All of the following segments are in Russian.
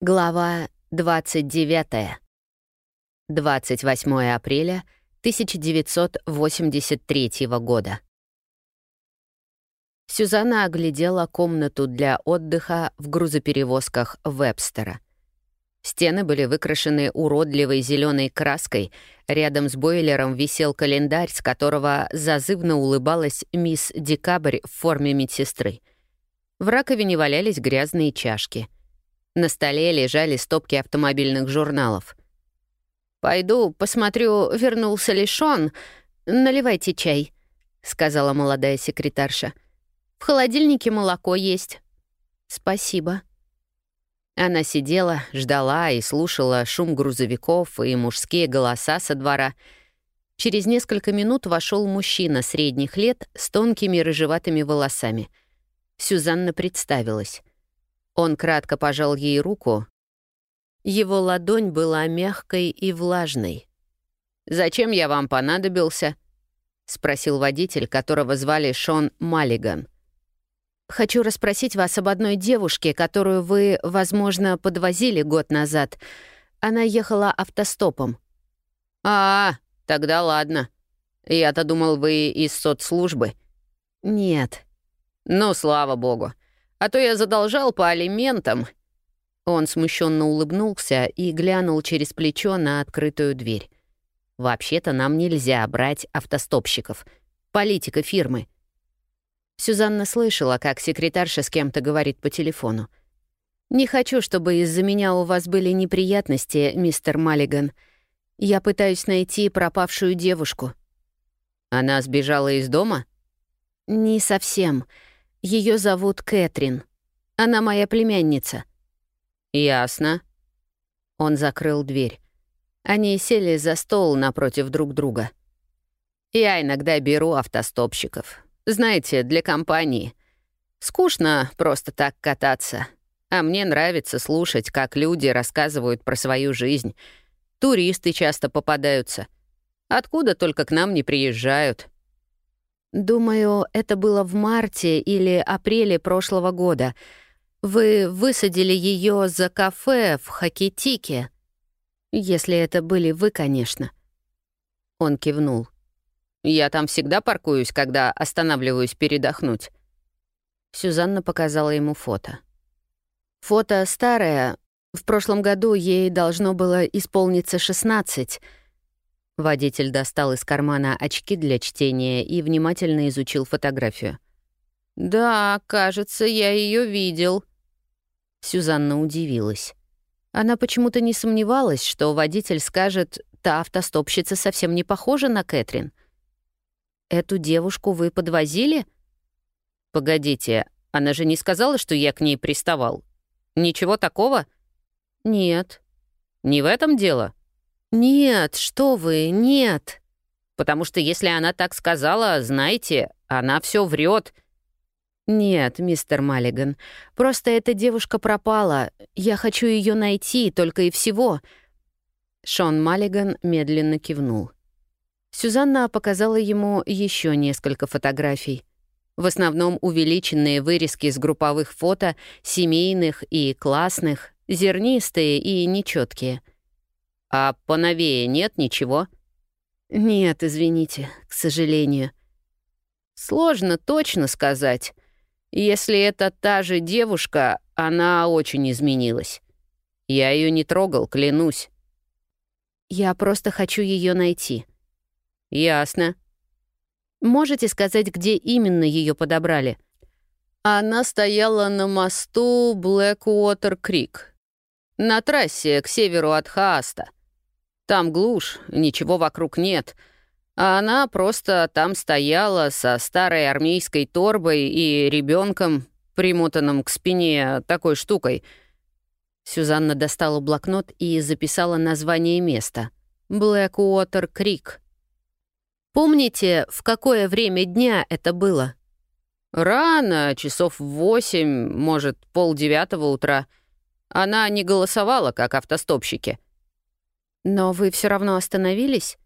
Глава 29. 28 апреля 1983 года. Сюзанна оглядела комнату для отдыха в грузоперевозках Вебстера. Стены были выкрашены уродливой зеленой краской, рядом с бойлером висел календарь, с которого зазывно улыбалась мисс Декабрь в форме медсестры. В раковине валялись грязные чашки — на столе лежали стопки автомобильных журналов. «Пойду посмотрю, вернулся ли Шон. Наливайте чай», — сказала молодая секретарша. «В холодильнике молоко есть». «Спасибо». Она сидела, ждала и слушала шум грузовиков и мужские голоса со двора. Через несколько минут вошел мужчина средних лет с тонкими рыжеватыми волосами. Сюзанна представилась. Он кратко пожал ей руку. Его ладонь была мягкой и влажной. «Зачем я вам понадобился?» — спросил водитель, которого звали Шон Маллиган. «Хочу расспросить вас об одной девушке, которую вы, возможно, подвозили год назад. Она ехала автостопом». «А, тогда ладно. Я-то думал, вы из соцслужбы». «Нет». «Ну, слава богу а то я задолжал по алиментам». Он смущенно улыбнулся и глянул через плечо на открытую дверь. «Вообще-то нам нельзя брать автостопщиков. Политика фирмы». Сюзанна слышала, как секретарша с кем-то говорит по телефону. «Не хочу, чтобы из-за меня у вас были неприятности, мистер Маллиган. Я пытаюсь найти пропавшую девушку». «Она сбежала из дома?» «Не совсем. Ее зовут Кэтрин. Она моя племянница». «Ясно». Он закрыл дверь. Они сели за стол напротив друг друга. «Я иногда беру автостопщиков. Знаете, для компании. Скучно просто так кататься. А мне нравится слушать, как люди рассказывают про свою жизнь. Туристы часто попадаются. Откуда только к нам не приезжают. Думаю, это было в марте или апреле прошлого года. Вы высадили ее за кафе в Хакитике. Если это были вы, конечно. Он кивнул. Я там всегда паркуюсь, когда останавливаюсь передохнуть. Сюзанна показала ему фото. Фото старое. В прошлом году ей должно было исполниться 16. Водитель достал из кармана очки для чтения и внимательно изучил фотографию. «Да, кажется, я ее видел». Сюзанна удивилась. Она почему-то не сомневалась, что водитель скажет, та автостопщица совсем не похожа на Кэтрин. «Эту девушку вы подвозили?» «Погодите, она же не сказала, что я к ней приставал. Ничего такого?» «Нет». «Не в этом дело?» «Нет, что вы, нет!» «Потому что если она так сказала, знаете, она все врет. «Нет, мистер Маллиган, просто эта девушка пропала. Я хочу ее найти, только и всего». Шон Маллиган медленно кивнул. Сюзанна показала ему еще несколько фотографий. В основном увеличенные вырезки с групповых фото, семейных и классных, зернистые и нечеткие — «А поновее нет ничего?» «Нет, извините, к сожалению». «Сложно точно сказать. Если это та же девушка, она очень изменилась. Я ее не трогал, клянусь». «Я просто хочу ее найти». «Ясно». «Можете сказать, где именно ее подобрали?» Она стояла на мосту Блэкуотер-Крик, на трассе к северу от Хааста. Там глушь, ничего вокруг нет. А она просто там стояла со старой армейской торбой и ребенком, примотанным к спине такой штукой. Сюзанна достала блокнот и записала название места. Блэкуотер Крик. «Помните, в какое время дня это было?» «Рано, часов восемь, может, полдевятого утра. Она не голосовала, как автостопщики». «Но вы все равно остановились?»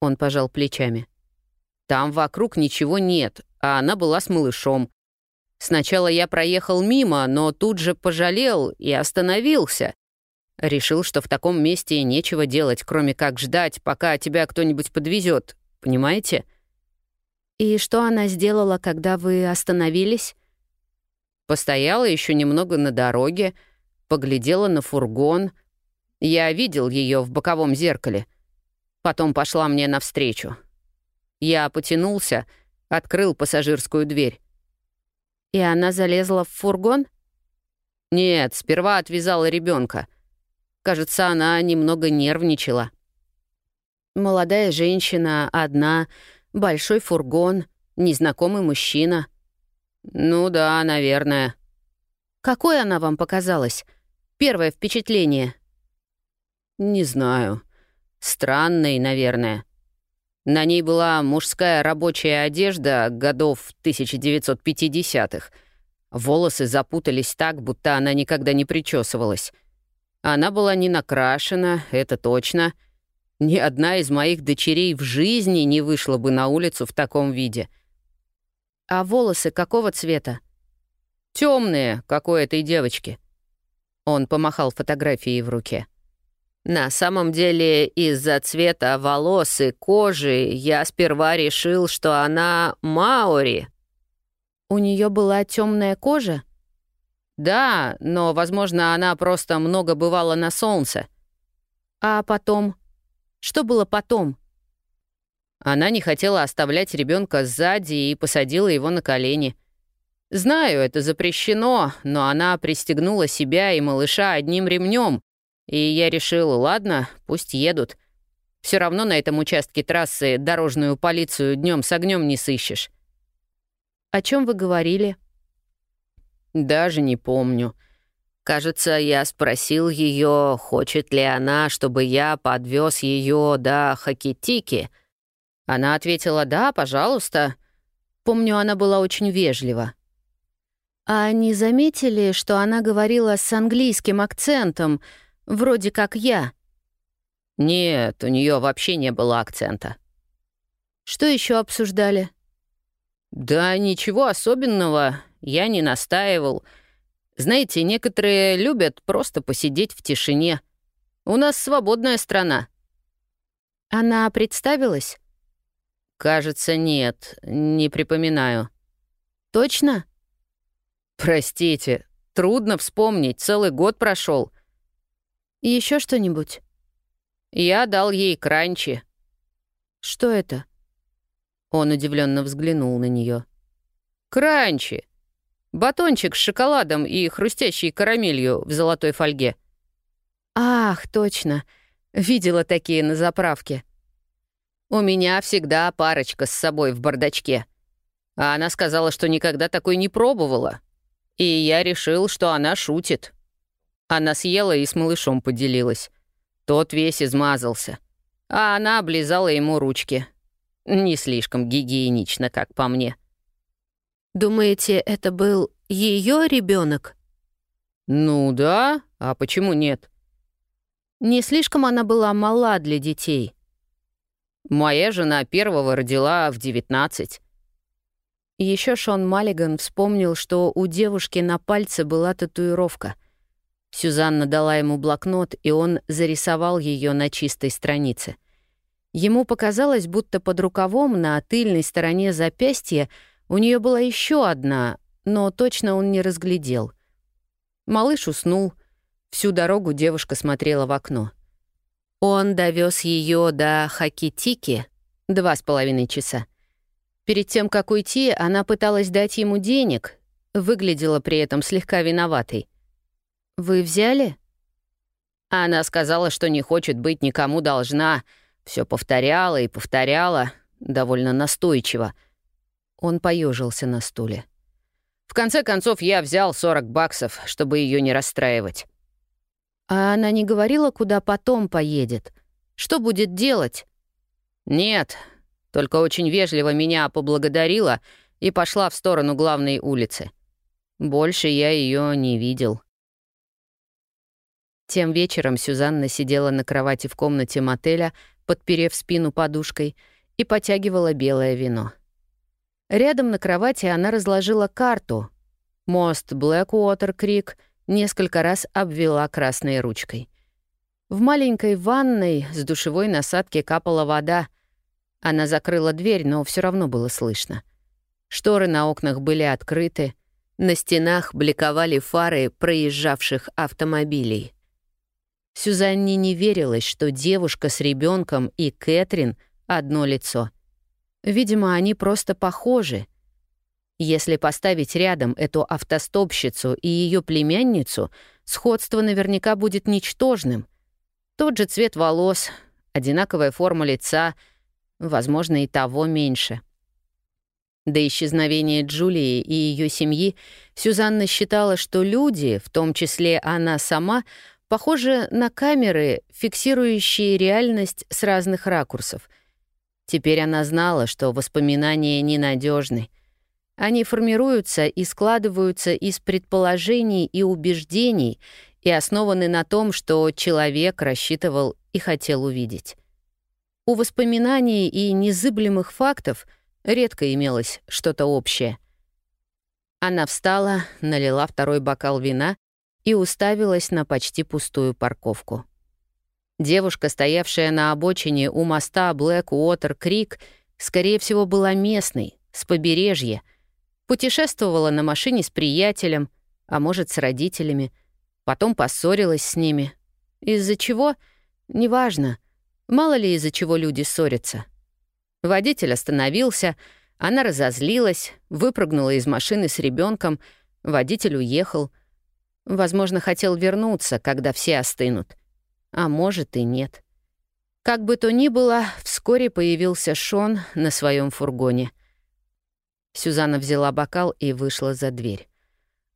Он пожал плечами. «Там вокруг ничего нет, а она была с малышом. Сначала я проехал мимо, но тут же пожалел и остановился. Решил, что в таком месте нечего делать, кроме как ждать, пока тебя кто-нибудь подвезет. Понимаете? И что она сделала, когда вы остановились? Постояла еще немного на дороге, поглядела на фургон. Я видел ее в боковом зеркале. Потом пошла мне навстречу. Я потянулся, открыл пассажирскую дверь. И она залезла в фургон? Нет, сперва отвязала ребенка. Кажется, она немного нервничала. Молодая женщина, одна, большой фургон, незнакомый мужчина. Ну да, наверное. Какой она вам показалась? Первое впечатление? Не знаю. Странной, наверное. На ней была мужская рабочая одежда годов 1950-х. Волосы запутались так, будто она никогда не причесывалась. Она была не накрашена, это точно. Ни одна из моих дочерей в жизни не вышла бы на улицу в таком виде. А волосы какого цвета? Темные, как у этой девочки. Он помахал фотографией в руке. На самом деле, из-за цвета волос и кожи я сперва решил, что она маори. У нее была темная кожа? Да, но, возможно, она просто много бывала на солнце. А потом? Что было потом? Она не хотела оставлять ребенка сзади и посадила его на колени. Знаю, это запрещено, но она пристегнула себя и малыша одним ремнем, и я решил, ладно, пусть едут. Все равно на этом участке трассы дорожную полицию днем с огнем не сыщешь. О чем вы говорили? Даже не помню. Кажется, я спросил ее, хочет ли она, чтобы я подвез ее до Хакитики. Она ответила «да, пожалуйста». Помню, она была очень вежлива. «А не заметили, что она говорила с английским акцентом?» Вроде как я. Нет, у нее вообще не было акцента. Что еще обсуждали? Да ничего особенного, я не настаивал. Знаете, некоторые любят просто посидеть в тишине. У нас свободная страна. Она представилась? Кажется, нет, не припоминаю. Точно? Простите, трудно вспомнить, целый год прошел. Еще что-нибудь?» «Я дал ей кранчи». «Что это?» Он удивленно взглянул на нее. «Кранчи. Батончик с шоколадом и хрустящей карамелью в золотой фольге». «Ах, точно. Видела такие на заправке». «У меня всегда парочка с собой в бардачке. А она сказала, что никогда такой не пробовала. И я решил, что она шутит». Она съела и с малышом поделилась. Тот весь измазался. А она облизала ему ручки. Не слишком гигиенично, как по мне. «Думаете, это был ее ребенок? «Ну да, а почему нет?» «Не слишком она была мала для детей». «Моя жена первого родила в 19. Еще Шон Маллиган вспомнил, что у девушки на пальце была татуировка — Сюзанна дала ему блокнот, и он зарисовал ее на чистой странице. Ему показалось, будто под рукавом на тыльной стороне запястья у нее была еще одна, но точно он не разглядел. Малыш уснул. Всю дорогу девушка смотрела в окно. Он довез ее до Хакитики два с половиной часа. Перед тем, как уйти, она пыталась дать ему денег, выглядела при этом слегка виноватой. «Вы взяли?» Она сказала, что не хочет быть никому должна. Все повторяла и повторяла, довольно настойчиво. Он поежился на стуле. В конце концов, я взял 40 баксов, чтобы ее не расстраивать. А она не говорила, куда потом поедет? Что будет делать? Нет, только очень вежливо меня поблагодарила и пошла в сторону главной улицы. Больше я ее не видел. Тем вечером Сюзанна сидела на кровати в комнате мотеля, подперев спину подушкой, и потягивала белое вино. Рядом на кровати она разложила карту, Мост Блэкуотер-Крик несколько раз обвела красной ручкой. В маленькой ванной с душевой насадки капала вода. Она закрыла дверь, но все равно было слышно. Шторы на окнах были открыты, на стенах бликовали фары проезжавших автомобилей. Сюзанне не верилось, что девушка с ребенком и Кэтрин — одно лицо. Видимо, они просто похожи. Если поставить рядом эту автостопщицу и ее племянницу, сходство наверняка будет ничтожным. Тот же цвет волос, одинаковая форма лица, возможно, и того меньше. До исчезновения Джулии и ее семьи Сюзанна считала, что люди, в том числе она сама, похожи на камеры, фиксирующие реальность с разных ракурсов. Теперь она знала, что воспоминания ненадежны. Они формируются и складываются из предположений и убеждений и основаны на том, что человек рассчитывал и хотел увидеть. У воспоминаний и незыблемых фактов редко имелось что-то общее. Она встала, налила второй бокал вина и уставилась на почти пустую парковку. Девушка, стоявшая на обочине у моста Блэк Уотер Крик, скорее всего, была местной, с побережья, путешествовала на машине с приятелем, а может, с родителями, потом поссорилась с ними. Из-за чего? Неважно. Мало ли из-за чего люди ссорятся. Водитель остановился, она разозлилась, выпрыгнула из машины с ребенком, водитель уехал — Возможно, хотел вернуться, когда все остынут. А может и нет. Как бы то ни было, вскоре появился Шон на своем фургоне. Сюзанна взяла бокал и вышла за дверь.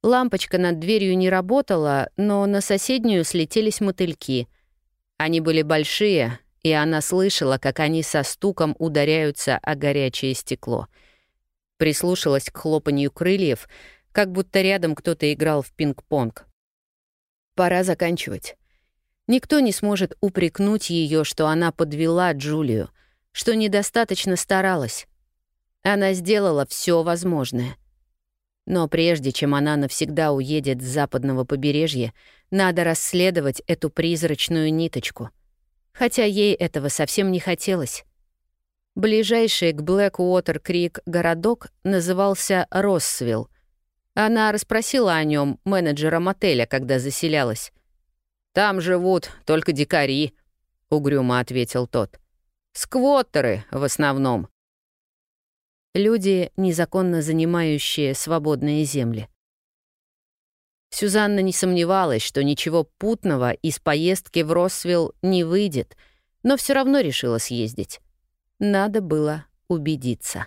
Лампочка над дверью не работала, но на соседнюю слетелись мотыльки. Они были большие, и она слышала, как они со стуком ударяются о горячее стекло. Прислушалась к хлопанью крыльев — как будто рядом кто-то играл в пинг-понг. Пора заканчивать. Никто не сможет упрекнуть ее, что она подвела Джулию, что недостаточно старалась. Она сделала все возможное. Но прежде чем она навсегда уедет с западного побережья, надо расследовать эту призрачную ниточку. Хотя ей этого совсем не хотелось. Ближайший к Блэк-Уотер-Крик городок назывался Россвилл, она расспросила о нем менеджера мотеля, когда заселялась. «Там живут только дикари», — угрюмо ответил тот. «Сквоттеры в основном». Люди, незаконно занимающие свободные земли. Сюзанна не сомневалась, что ничего путного из поездки в Росвилл не выйдет, но все равно решила съездить. Надо было убедиться.